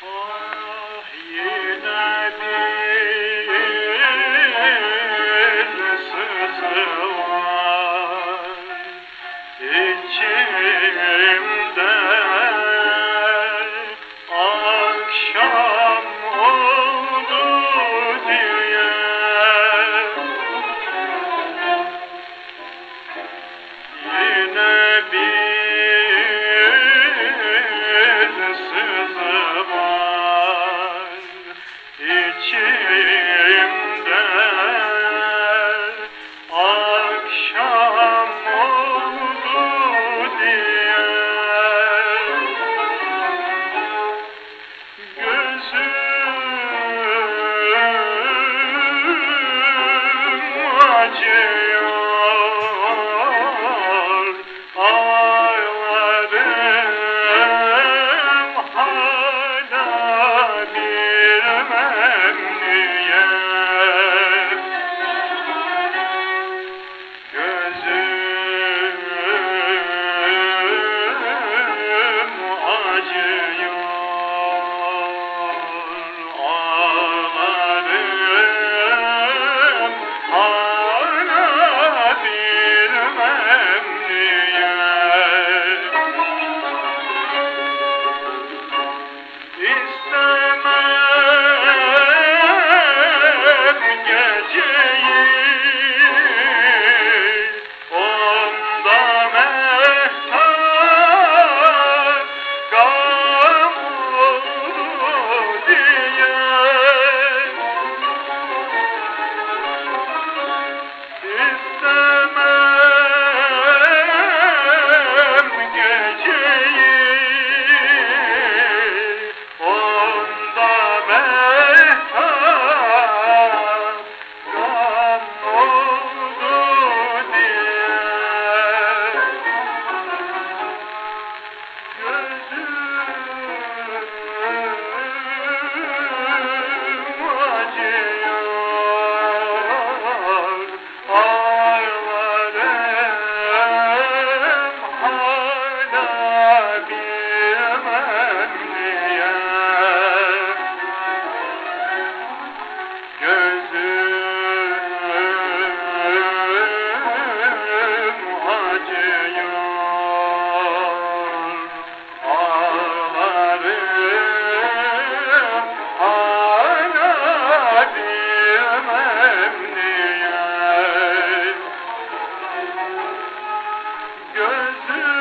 four, Christmas.